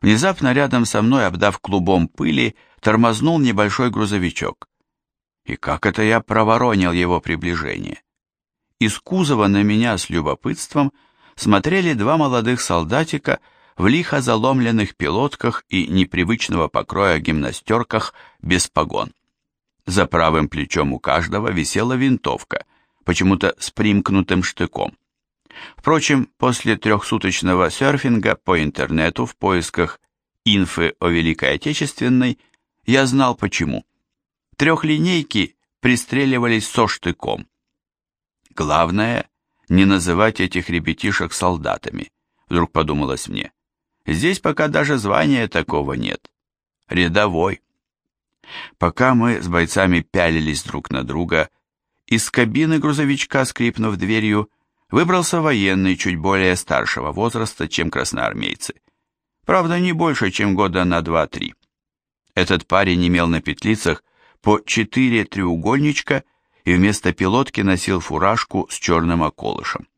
Внезапно рядом со мной, обдав клубом пыли, тормознул небольшой грузовичок. И как это я проворонил его приближение? Из кузова на меня с любопытством смотрели два молодых солдатика в лихо заломленных пилотках и непривычного покроя гимнастерках без погон. За правым плечом у каждого висела винтовка, почему-то с примкнутым штыком. Впрочем, после трехсуточного серфинга по интернету в поисках инфы о Великой Отечественной я знал почему. Трехлинейки пристреливались со штыком. Главное, не называть этих ребятишек солдатами, вдруг подумалось мне. Здесь пока даже звания такого нет. Рядовой. Пока мы с бойцами пялились друг на друга, из кабины грузовичка, скрипнув дверью, выбрался военный чуть более старшего возраста, чем красноармейцы. Правда, не больше, чем года на два-три. Этот парень имел на петлицах по четыре треугольничка и вместо пилотки носил фуражку с черным околышем.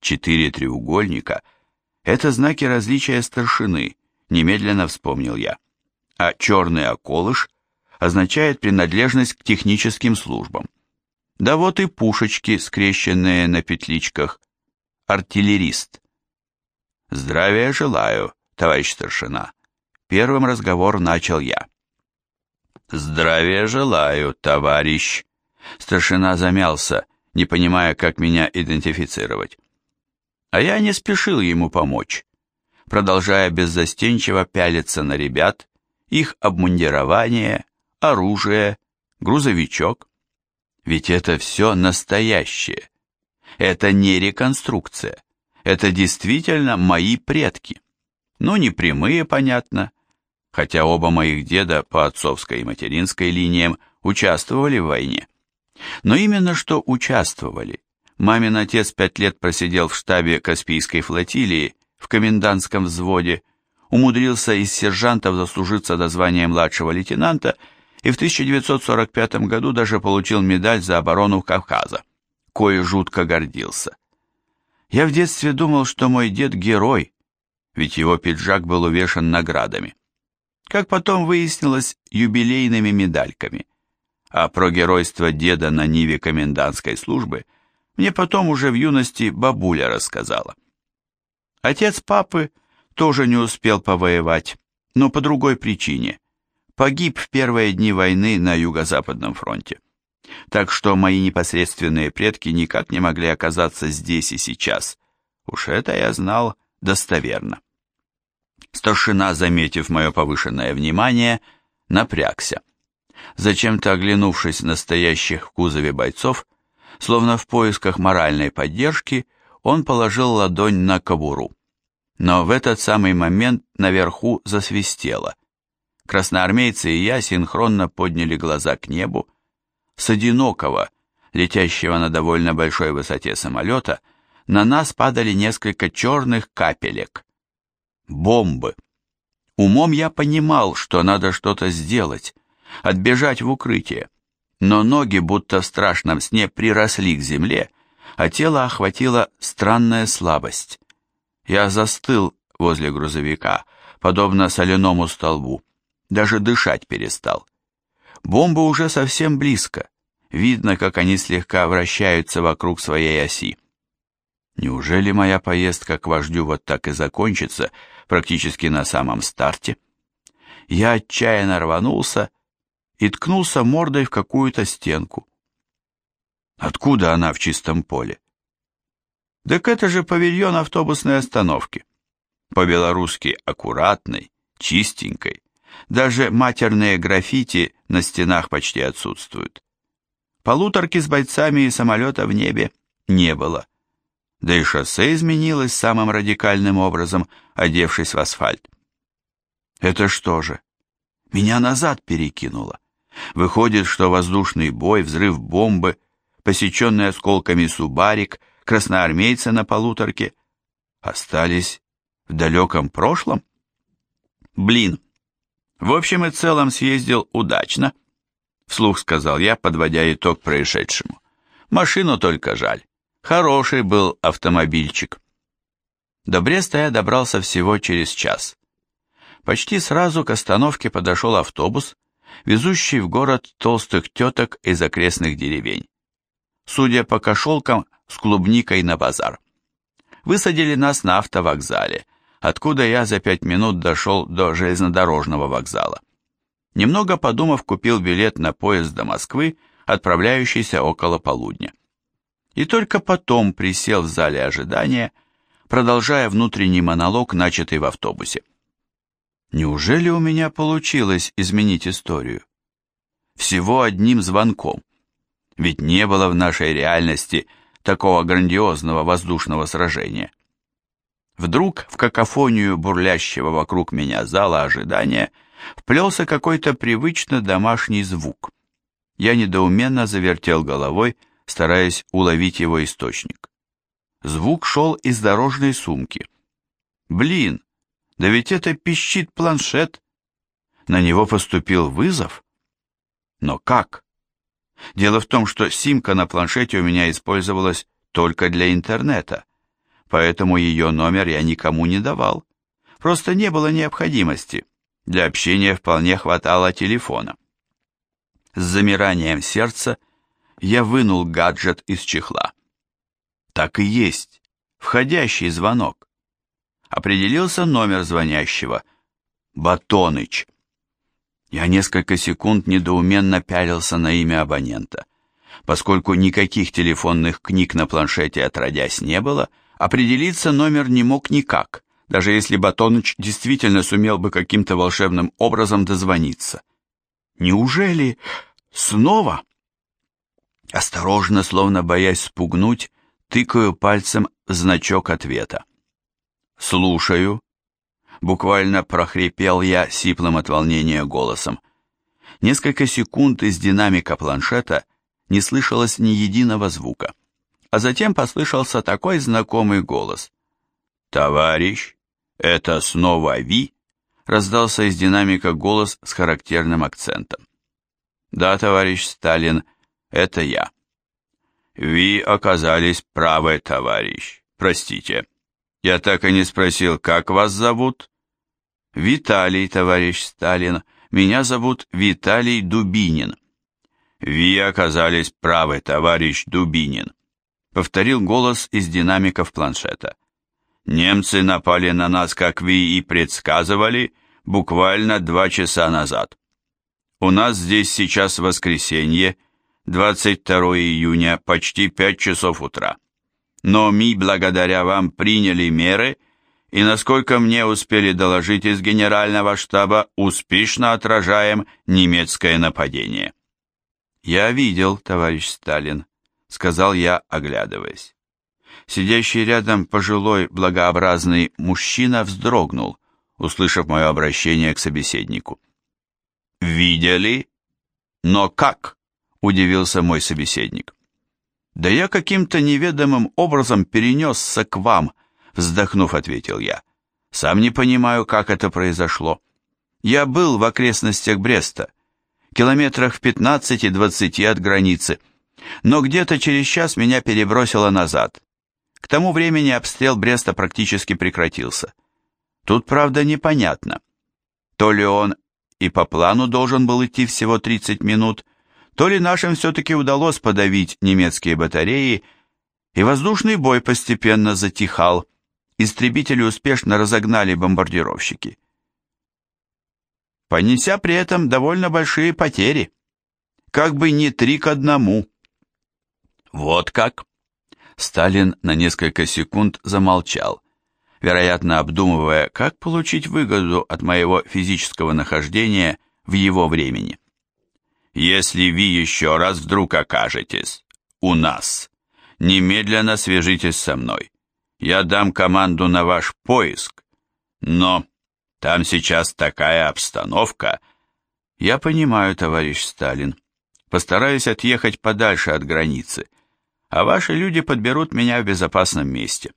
Четыре треугольника – это знаки различия старшины, немедленно вспомнил я. А черный околыш означает принадлежность к техническим службам. Да вот и пушечки, скрещенные на петличках. Артиллерист. Здравия желаю, товарищ старшина. Первым разговор начал я. Здравия желаю, товарищ. Старшина замялся, не понимая, как меня идентифицировать. А я не спешил ему помочь, продолжая беззастенчиво пялиться на ребят, их обмундирование, оружие, грузовичок. Ведь это все настоящее. Это не реконструкция. Это действительно мои предки. Ну, не прямые, понятно, хотя оба моих деда по отцовской и материнской линиям участвовали в войне. Но именно что участвовали. Мамин отец пять лет просидел в штабе Каспийской флотилии в комендантском взводе, умудрился из сержантов заслужиться до звания младшего лейтенанта и в 1945 году даже получил медаль за оборону Кавказа, кое жутко гордился. Я в детстве думал, что мой дед герой, ведь его пиджак был увешан наградами. Как потом выяснилось, юбилейными медальками. А про геройство деда на Ниве комендантской службы мне потом уже в юности бабуля рассказала. Отец папы тоже не успел повоевать, но по другой причине – погиб в первые дни войны на Юго-Западном фронте. Так что мои непосредственные предки никак не могли оказаться здесь и сейчас. Уж это я знал достоверно. Старшина, заметив мое повышенное внимание, напрягся. Зачем-то оглянувшись на стоящих в кузове бойцов, словно в поисках моральной поддержки, он положил ладонь на кобуру. Но в этот самый момент наверху засвистело — Красноармейцы и я синхронно подняли глаза к небу. С одинокого, летящего на довольно большой высоте самолета, на нас падали несколько черных капелек. Бомбы. Умом я понимал, что надо что-то сделать, отбежать в укрытие, но ноги будто в страшном сне приросли к земле, а тело охватила странная слабость. Я застыл возле грузовика, подобно соляному столбу даже дышать перестал. Бомба уже совсем близко. Видно, как они слегка вращаются вокруг своей оси. Неужели моя поездка к вождю вот так и закончится, практически на самом старте? Я отчаянно рванулся и ткнулся мордой в какую-то стенку. Откуда она в чистом поле? Так это же павильон автобусной остановки. По-белорусски аккуратной, чистенькой, даже матерные граффити на стенах почти отсутствуют. Полуторки с бойцами и самолета в небе не было. Да и шоссе изменилось самым радикальным образом, одевшись в асфальт. Это что же? Меня назад перекинуло. Выходит, что воздушный бой, взрыв бомбы, посеченный осколками субарик, красноармейцы на полуторке остались в далеком прошлом? Блин, в общем и целом съездил удачно, вслух сказал я, подводя итог происшедшему. Машину только жаль. Хороший был автомобильчик. До Бреста я добрался всего через час. почти сразу к остановке подошел автобус, везущий в город толстых теток из окрестных деревень. Судя по кошелкам, с клубникой на базар. Высадили нас на автовокзале, откуда я за пять минут дошел до железнодорожного вокзала. Немного подумав, купил билет на поезд до Москвы, отправляющийся около полудня. И только потом присел в зале ожидания, продолжая внутренний монолог, начатый в автобусе. Неужели у меня получилось изменить историю? Всего одним звонком. Ведь не было в нашей реальности такого грандиозного воздушного сражения. Вдруг в какофонию бурлящего вокруг меня зала ожидания вплелся какой-то привычно домашний звук. Я недоуменно завертел головой, стараясь уловить его источник. Звук шел из дорожной сумки. Блин, да ведь это пищит планшет. На него поступил вызов. Но как? Дело в том, что симка на планшете у меня использовалась только для интернета, поэтому ее номер я никому не давал. Просто не было необходимости. Для общения вполне хватало телефона. С замиранием сердца я вынул гаджет из чехла. Так и есть. Входящий звонок. Определился номер звонящего. Батоныч. Я несколько секунд недоуменно пялился на имя абонента. Поскольку никаких телефонных книг на планшете отродясь не было, определиться номер не мог никак, даже если Батоныч действительно сумел бы каким-то волшебным образом дозвониться. Неужели снова? Осторожно, словно боясь спугнуть, тыкаю пальцем значок ответа. «Слушаю», Буквально прохрипел я сиплым от волнения голосом. Несколько секунд из динамика планшета не слышалось ни единого звука. А затем послышался такой знакомый голос. «Товарищ, это снова Ви?» раздался из динамика голос с характерным акцентом. «Да, товарищ Сталин, это я». «Ви оказались правы, товарищ. Простите, я так и не спросил, как вас зовут? Виталий, товарищ Сталин. Меня зовут Виталий Дубинин. Вы оказались правы, товарищ Дубинин. Повторил голос из динамиков планшета. Немцы напали на нас, как вы и предсказывали, буквально два часа назад. У нас здесь сейчас воскресенье, 22 июня, почти 5 часов утра но мы, благодаря вам, приняли меры и, насколько мне успели доложить из генерального штаба, успешно отражаем немецкое нападение. «Я видел, товарищ Сталин», — сказал я, оглядываясь. Сидящий рядом пожилой благообразный мужчина вздрогнул, услышав мое обращение к собеседнику. «Видели? Но как?» — удивился мой собеседник. «Да я каким-то неведомым образом перенесся к вам», вздохнув, ответил я. «Сам не понимаю, как это произошло. Я был в окрестностях Бреста, километрах в 15-20 от границы, но где-то через час меня перебросило назад. К тому времени обстрел Бреста практически прекратился. Тут, правда, непонятно. То ли он и по плану должен был идти всего 30 минут, то ли нашим все-таки удалось подавить немецкие батареи, и воздушный бой постепенно затихал, истребители успешно разогнали бомбардировщики. Понеся при этом довольно большие потери, как бы не три к одному. Вот как? Сталин на несколько секунд замолчал, вероятно обдумывая, как получить выгоду от моего физического нахождения в его времени. Если вы еще раз вдруг окажетесь у нас, немедленно свяжитесь со мной. Я дам команду на ваш поиск. Но там сейчас такая обстановка. Я понимаю, товарищ Сталин. Постараюсь отъехать подальше от границы, а ваши люди подберут меня в безопасном месте.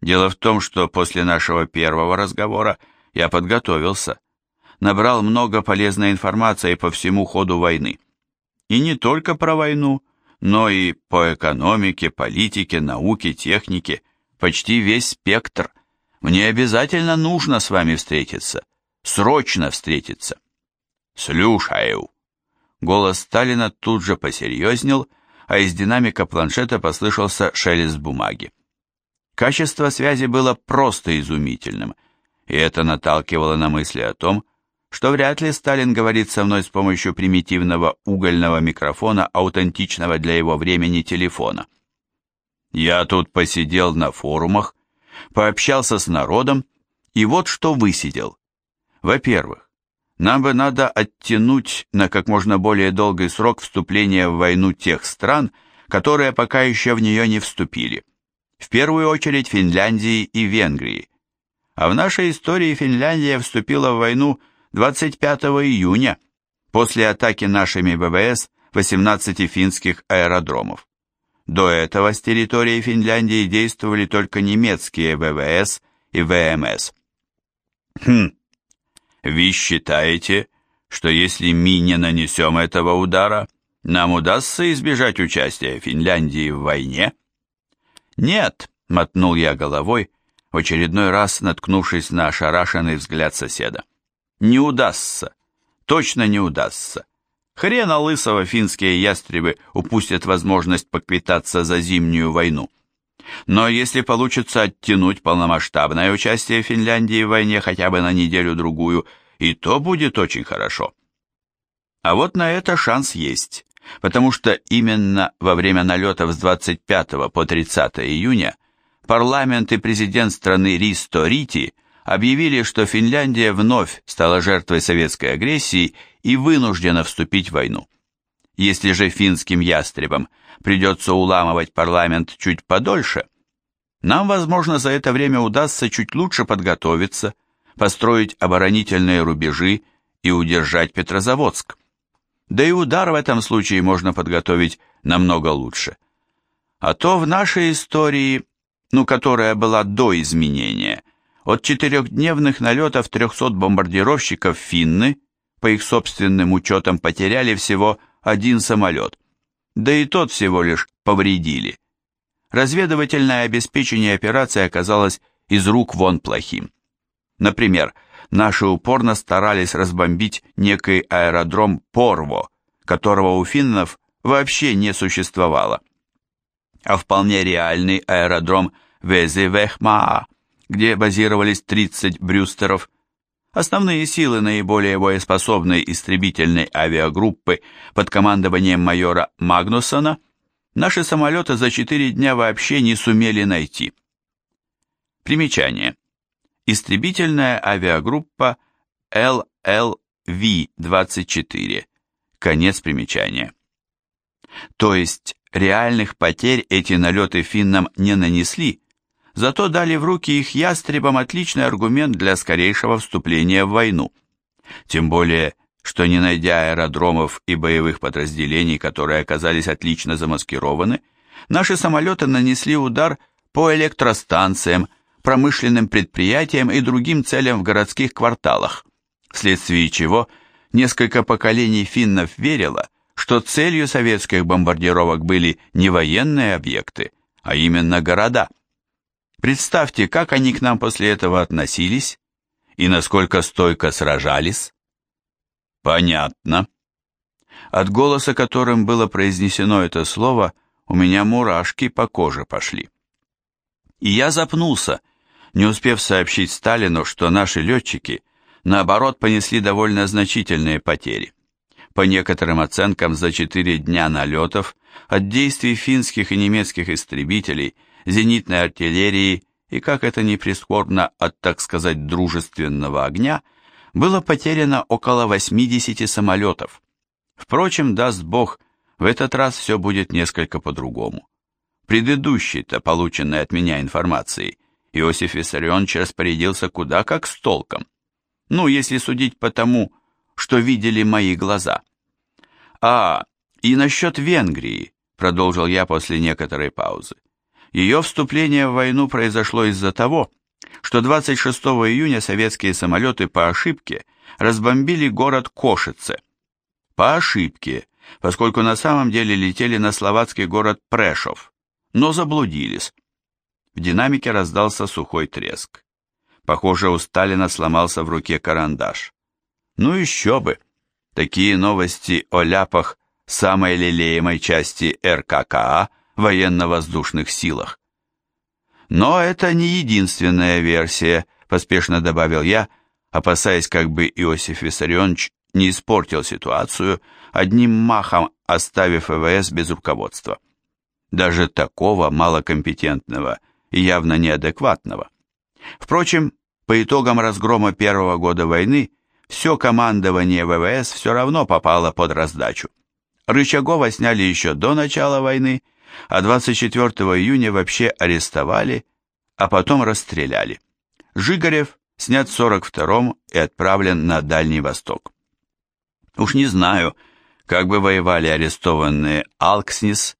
Дело в том, что после нашего первого разговора я подготовился набрал много полезной информации по всему ходу войны. И не только про войну, но и по экономике, политике, науке, технике, почти весь спектр. Мне обязательно нужно с вами встретиться. Срочно встретиться. Слушаю. Голос Сталина тут же посерьезнел, а из динамика планшета послышался шелест бумаги. Качество связи было просто изумительным, и это наталкивало на мысли о том, что вряд ли Сталин говорит со мной с помощью примитивного угольного микрофона, аутентичного для его времени телефона. Я тут посидел на форумах, пообщался с народом, и вот что высидел. Во-первых, нам бы надо оттянуть на как можно более долгий срок вступления в войну тех стран, которые пока еще в нее не вступили. В первую очередь Финляндии и Венгрии. А в нашей истории Финляндия вступила в войну 25 июня после атаки нашими ВВС 18 финских аэродромов. До этого с территории Финляндии действовали только немецкие ВВС и ВМС. Хм, вы считаете, что если мы не нанесем этого удара, нам удастся избежать участия Финляндии в войне? Нет, мотнул я головой, в очередной раз наткнувшись на ошарашенный взгляд соседа. Не удастся. Точно не удастся. Хрена лысого финские ястребы упустят возможность поквитаться за зимнюю войну. Но если получится оттянуть полномасштабное участие Финляндии в войне хотя бы на неделю-другую, и то будет очень хорошо. А вот на это шанс есть, потому что именно во время налетов с 25 по 30 июня парламент и президент страны Ристо Рити объявили, что Финляндия вновь стала жертвой советской агрессии и вынуждена вступить в войну. Если же финским ястребам придется уламывать парламент чуть подольше, нам, возможно, за это время удастся чуть лучше подготовиться, построить оборонительные рубежи и удержать Петрозаводск. Да и удар в этом случае можно подготовить намного лучше. А то в нашей истории, ну, которая была до изменения – от четырехдневных налетов 300 бомбардировщиков финны, по их собственным учетам, потеряли всего один самолет. Да и тот всего лишь повредили. Разведывательное обеспечение операции оказалось из рук вон плохим. Например, наши упорно старались разбомбить некий аэродром Порво, которого у финнов вообще не существовало. А вполне реальный аэродром Везивехмаа где базировались 30 брюстеров. Основные силы наиболее боеспособной истребительной авиагруппы под командованием майора Магнусона наши самолеты за 4 дня вообще не сумели найти. Примечание. Истребительная авиагруппа LLV-24. Конец примечания. То есть реальных потерь эти налеты финнам не нанесли, зато дали в руки их ястребам отличный аргумент для скорейшего вступления в войну. Тем более, что не найдя аэродромов и боевых подразделений, которые оказались отлично замаскированы, наши самолеты нанесли удар по электростанциям, промышленным предприятиям и другим целям в городских кварталах, вследствие чего несколько поколений финнов верило, что целью советских бомбардировок были не военные объекты, а именно города – Представьте, как они к нам после этого относились и насколько стойко сражались. Понятно. От голоса, которым было произнесено это слово, у меня мурашки по коже пошли. И я запнулся, не успев сообщить Сталину, что наши летчики, наоборот, понесли довольно значительные потери. По некоторым оценкам, за четыре дня налетов от действий финских и немецких истребителей – зенитной артиллерии и, как это ни прискорбно, от, так сказать, дружественного огня, было потеряно около 80 самолетов. Впрочем, даст Бог, в этот раз все будет несколько по-другому. Предыдущей-то, полученной от меня информацией, Иосиф Виссарионович распорядился куда как с толком. Ну, если судить по тому, что видели мои глаза. А, и насчет Венгрии, продолжил я после некоторой паузы. Ее вступление в войну произошло из-за того, что 26 июня советские самолеты по ошибке разбомбили город Кошице. По ошибке, поскольку на самом деле летели на словацкий город Прешов, но заблудились. В динамике раздался сухой треск. Похоже, у Сталина сломался в руке карандаш. Ну еще бы! Такие новости о ляпах самой лелеемой части РККА военно-воздушных силах. Но это не единственная версия, поспешно добавил я, опасаясь, как бы Иосиф Виссарионович не испортил ситуацию, одним махом оставив ВВС без руководства. Даже такого малокомпетентного и явно неадекватного. Впрочем, по итогам разгрома первого года войны все командование ВВС все равно попало под раздачу. Рычагова сняли еще до начала войны, а 24 июня вообще арестовали, а потом расстреляли. Жигарев снят в 42-м и отправлен на Дальний Восток. Уж не знаю, как бы воевали арестованные Алкснис,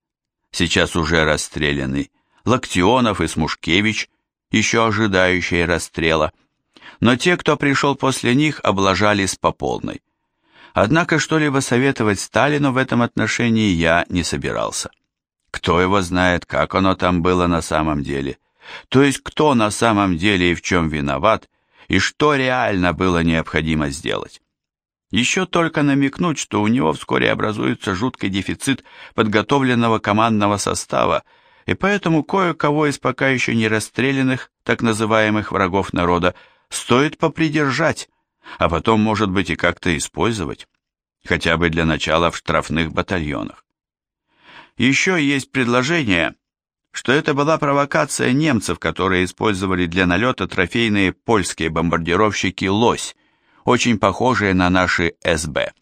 сейчас уже расстрелянный, Локтионов и Смушкевич, еще ожидающие расстрела, но те, кто пришел после них, облажались по полной. Однако что-либо советовать Сталину в этом отношении я не собирался. Кто его знает, как оно там было на самом деле. То есть кто на самом деле и в чем виноват, и что реально было необходимо сделать. Еще только намекнуть, что у него вскоре образуется жуткий дефицит подготовленного командного состава, и поэтому кое-кого из пока еще не расстрелянных, так называемых врагов народа, стоит попридержать, а потом, может быть, и как-то использовать, хотя бы для начала в штрафных батальонах. Еще есть предложение, что это была провокация немцев, которые использовали для налета трофейные польские бомбардировщики «Лось», очень похожие на наши СБ.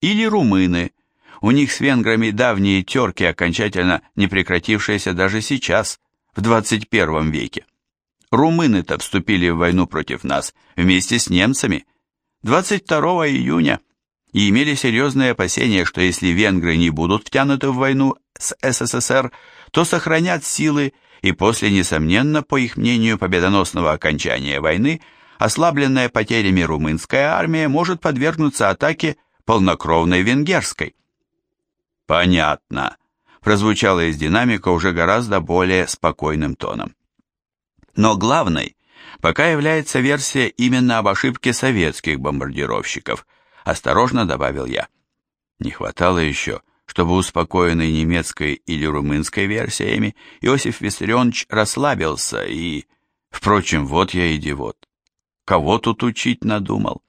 Или румыны, у них с венграми давние терки, окончательно не прекратившиеся даже сейчас, в 21 веке. Румыны-то вступили в войну против нас вместе с немцами 22 июня и имели серьезные опасения, что если венгры не будут втянуты в войну с СССР, то сохранят силы и после, несомненно, по их мнению, победоносного окончания войны, ослабленная потерями румынская армия может подвергнуться атаке полнокровной венгерской. «Понятно», прозвучало из динамика уже гораздо более спокойным тоном. Но главной пока является версия именно об ошибке советских бомбардировщиков, осторожно добавил я. Не хватало еще, чтобы успокоенный немецкой или румынской версиями Иосиф Виссарионович расслабился и... Впрочем, вот я идиот. Кого тут учить надумал?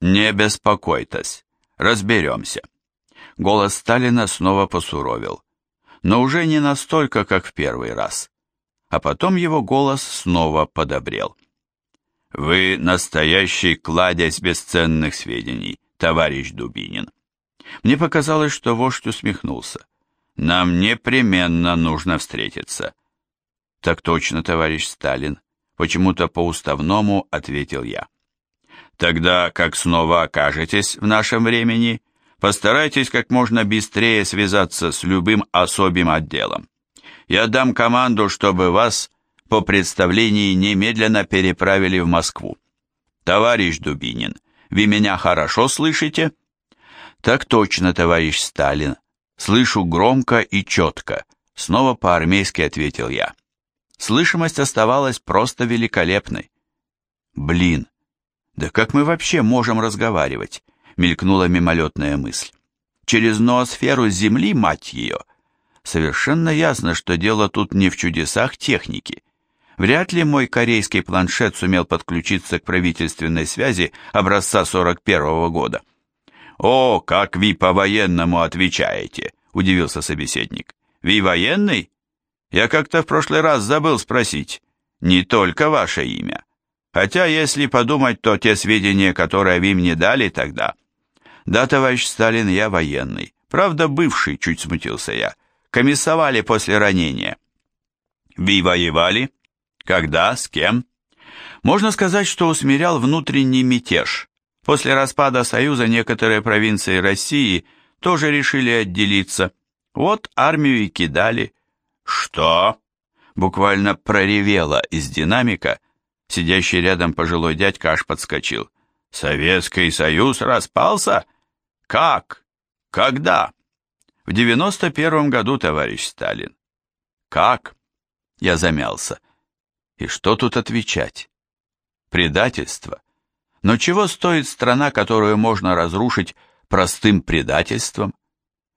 Не беспокойтесь, разберемся. Голос Сталина снова посуровил, но уже не настолько, как в первый раз а потом его голос снова подобрел. «Вы настоящий кладезь бесценных сведений, товарищ Дубинин». Мне показалось, что вождь усмехнулся. «Нам непременно нужно встретиться». «Так точно, товарищ Сталин», — почему-то по-уставному ответил я. «Тогда, как снова окажетесь в нашем времени, постарайтесь как можно быстрее связаться с любым особым отделом я дам команду, чтобы вас по представлении немедленно переправили в Москву. Товарищ Дубинин, вы меня хорошо слышите? Так точно, товарищ Сталин. Слышу громко и четко. Снова по-армейски ответил я. Слышимость оставалась просто великолепной. Блин, да как мы вообще можем разговаривать? Мелькнула мимолетная мысль. Через ноосферу Земли, мать ее, — Совершенно ясно, что дело тут не в чудесах техники. Вряд ли мой корейский планшет сумел подключиться к правительственной связи образца 41 -го года. «О, как вы по-военному отвечаете!» – удивился собеседник. «Вы военный? Я как-то в прошлый раз забыл спросить. Не только ваше имя. Хотя, если подумать, то те сведения, которые вы мне дали тогда...» «Да, товарищ Сталин, я военный. Правда, бывший», – чуть смутился я комиссовали после ранения. Вы воевали? Когда? С кем? Можно сказать, что усмирял внутренний мятеж. После распада Союза некоторые провинции России тоже решили отделиться. Вот армию и кидали. Что? Буквально проревело из динамика. Сидящий рядом пожилой дядька аж подскочил. Советский Союз распался? Как? Когда? В 91 году, товарищ Сталин. Как? Я замялся. И что тут отвечать? предательство. Но чего стоит страна, которую можно разрушить простым предательством?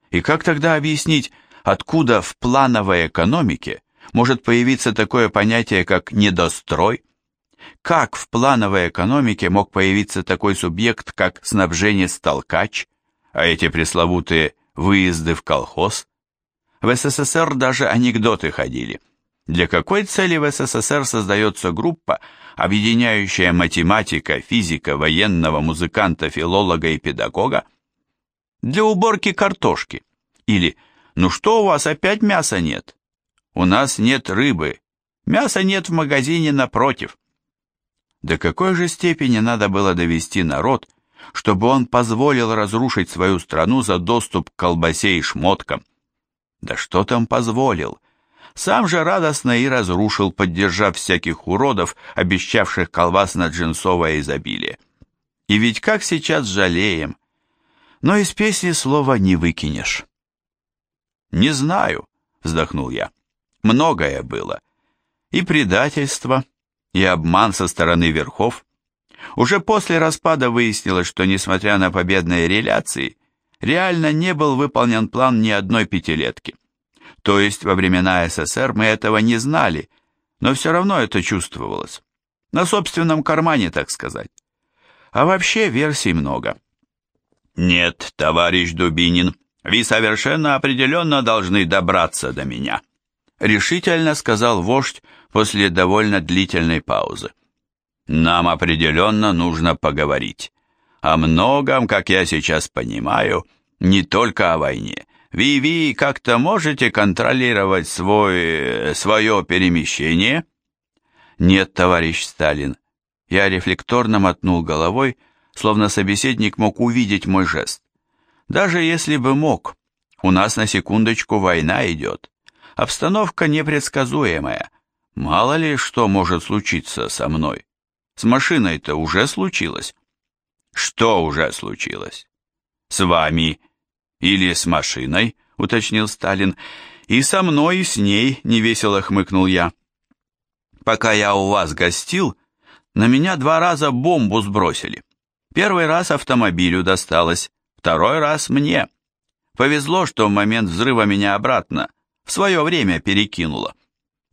И как тогда объяснить, откуда в плановой экономике может появиться такое понятие, как недострой? Как в плановой экономике мог появиться такой субъект, как снабженец-толкач, а эти пресловутые выезды в колхоз? В СССР даже анекдоты ходили. Для какой цели в СССР создается группа, объединяющая математика, физика, военного, музыканта, филолога и педагога? Для уборки картошки. Или «Ну что у вас, опять мяса нет?» «У нас нет рыбы. Мяса нет в магазине напротив». До какой же степени надо было довести народ, чтобы он позволил разрушить свою страну за доступ к колбасе и шмоткам? Да что там позволил? Сам же радостно и разрушил, поддержав всяких уродов, обещавших колбасно-джинсовое изобилие. И ведь как сейчас жалеем. Но из песни слова не выкинешь. «Не знаю», — вздохнул я. «Многое было. И предательство, и обман со стороны верхов. Уже после распада выяснилось, что, несмотря на победные реляции, реально не был выполнен план ни одной пятилетки. То есть во времена СССР мы этого не знали, но все равно это чувствовалось. На собственном кармане, так сказать. А вообще версий много. Нет, товарищ Дубинин, вы совершенно определенно должны добраться до меня, решительно сказал вождь после довольно длительной паузы. Нам определенно нужно поговорить. О многом, как я сейчас понимаю, не только о войне. Ви-Ви, как-то можете контролировать свой... свое перемещение? Нет, товарищ Сталин. Я рефлекторно мотнул головой, словно собеседник мог увидеть мой жест. Даже если бы мог, у нас на секундочку война идет. Обстановка непредсказуемая. Мало ли что может случиться со мной. С машиной-то уже случилось. Что уже случилось? С вами или с машиной, уточнил Сталин. И со мной, и с ней, невесело хмыкнул я. Пока я у вас гостил, на меня два раза бомбу сбросили. Первый раз автомобилю досталось, второй раз мне. Повезло, что в момент взрыва меня обратно, в свое время перекинуло.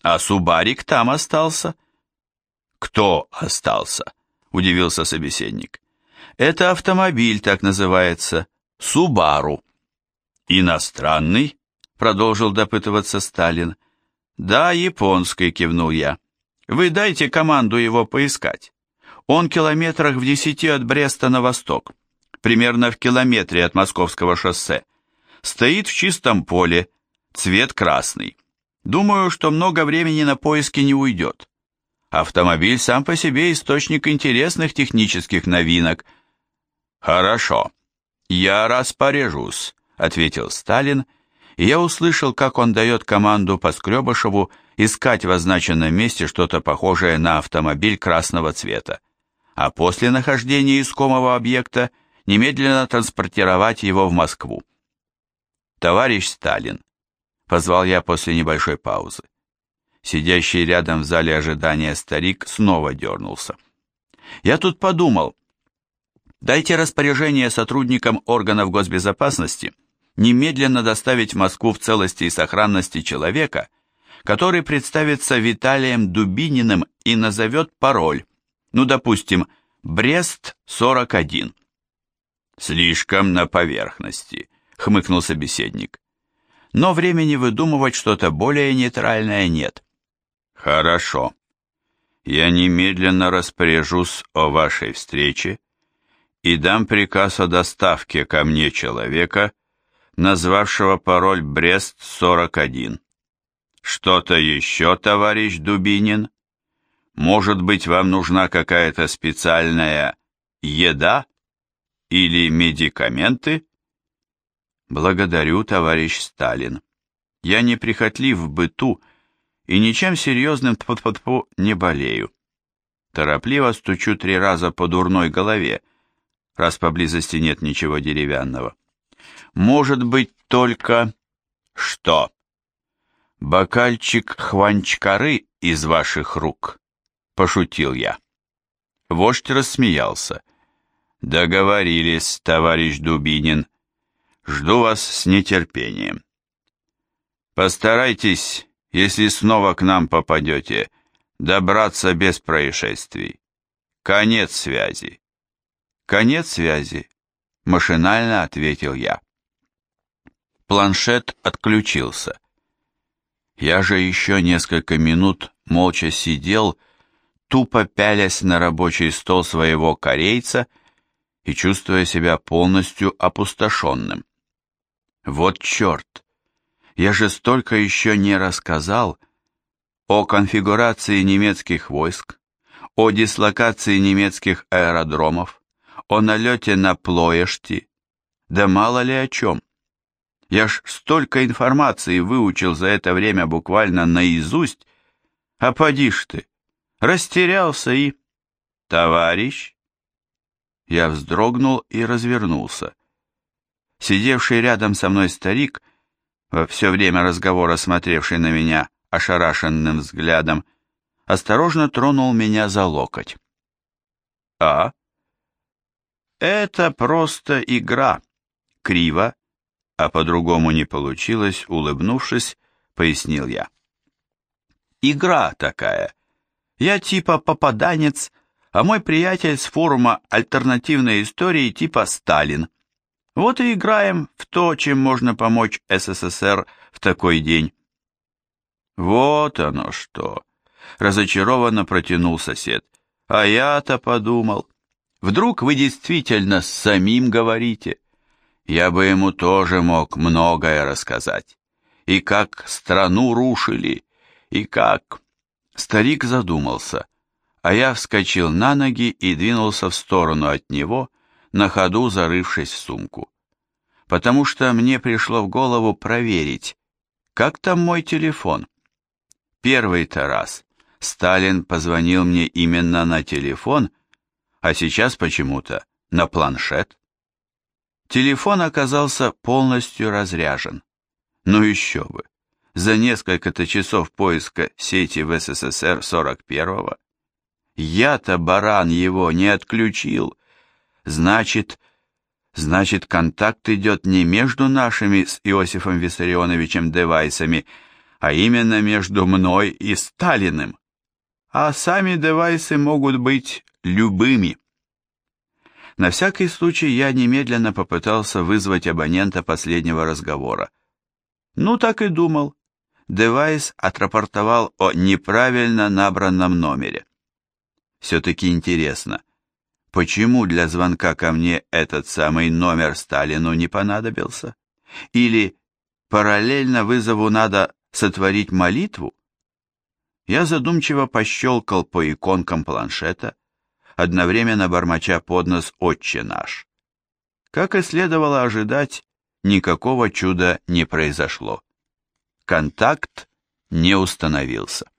А Субарик там остался. Кто остался? Удивился собеседник. Это автомобиль так называется, Субару. «Иностранный?» — продолжил допытываться Сталин. «Да, японский», — кивнул я. «Вы дайте команду его поискать. Он километрах в десяти от Бреста на восток, примерно в километре от Московского шоссе. Стоит в чистом поле, цвет красный. Думаю, что много времени на поиски не уйдет. Автомобиль сам по себе источник интересных технических новинок. Хорошо, я распоряжусь ответил Сталин, и я услышал, как он дает команду Поскребышеву искать в означенном месте что-то похожее на автомобиль красного цвета, а после нахождения искомого объекта немедленно транспортировать его в Москву. «Товарищ Сталин», — позвал я после небольшой паузы. Сидящий рядом в зале ожидания старик снова дернулся. «Я тут подумал. Дайте распоряжение сотрудникам органов госбезопасности — немедленно доставить в Москву в целости и сохранности человека, который представится Виталием Дубининым и назовет пароль, ну, допустим, Брест-41. «Слишком на поверхности», — хмыкнул собеседник. «Но времени выдумывать что-то более нейтральное нет». «Хорошо. Я немедленно распоряжусь о вашей встрече и дам приказ о доставке ко мне человека, назвавшего пароль Брест-41. Что-то еще, товарищ Дубинин? Может быть, вам нужна какая-то специальная еда или медикаменты? Благодарю, товарищ Сталин. Я не прихотлив в быту и ничем серьезным -тьфу -тьфу, не болею. Торопливо стучу три раза по дурной голове, раз поблизости нет ничего деревянного может быть только... Что? Бокальчик хванчкары из ваших рук, пошутил я. Вождь рассмеялся. «Договорились, товарищ Дубинин. Жду вас с нетерпением. Постарайтесь, если снова к нам попадете, добраться без происшествий. Конец связи». «Конец связи», — машинально ответил я. Планшет отключился. Я же еще несколько минут молча сидел, тупо пялясь на рабочий стол своего корейца и чувствуя себя полностью опустошенным. Вот черт! Я же столько еще не рассказал о конфигурации немецких войск, о дислокации немецких аэродромов, о налете на Плоешти, да мало ли о чем. Я ж столько информации выучил за это время буквально наизусть, а поди ж ты, растерялся и... Товарищ? Я вздрогнул и развернулся. Сидевший рядом со мной старик, во все время разговора смотревший на меня ошарашенным взглядом, осторожно тронул меня за локоть. «А?» «Это просто игра», — криво, а по-другому не получилось, улыбнувшись, пояснил я. «Игра такая. Я типа попаданец, а мой приятель с форума альтернативной истории типа Сталин. Вот и играем в то, чем можно помочь СССР в такой день». «Вот оно что!» — разочарованно протянул сосед. «А я-то подумал, вдруг вы действительно с самим говорите?» я бы ему тоже мог многое рассказать. И как страну рушили, и как... Старик задумался, а я вскочил на ноги и двинулся в сторону от него, на ходу зарывшись в сумку. Потому что мне пришло в голову проверить, как там мой телефон. Первый-то раз Сталин позвонил мне именно на телефон, а сейчас почему-то на планшет. Телефон оказался полностью разряжен. Ну еще бы. За несколько-то часов поиска сети в СССР 41-го. Я-то, баран, его не отключил. Значит, значит, контакт идет не между нашими с Иосифом Виссарионовичем девайсами, а именно между мной и Сталиным. А сами девайсы могут быть любыми. На всякий случай я немедленно попытался вызвать абонента последнего разговора. Ну, так и думал. Девайс отрапортовал о неправильно набранном номере. Все-таки интересно, почему для звонка ко мне этот самый номер Сталину не понадобился? Или параллельно вызову надо сотворить молитву? Я задумчиво пощелкал по иконкам планшета, одновременно бормоча под нос «Отче наш». Как и следовало ожидать, никакого чуда не произошло. Контакт не установился.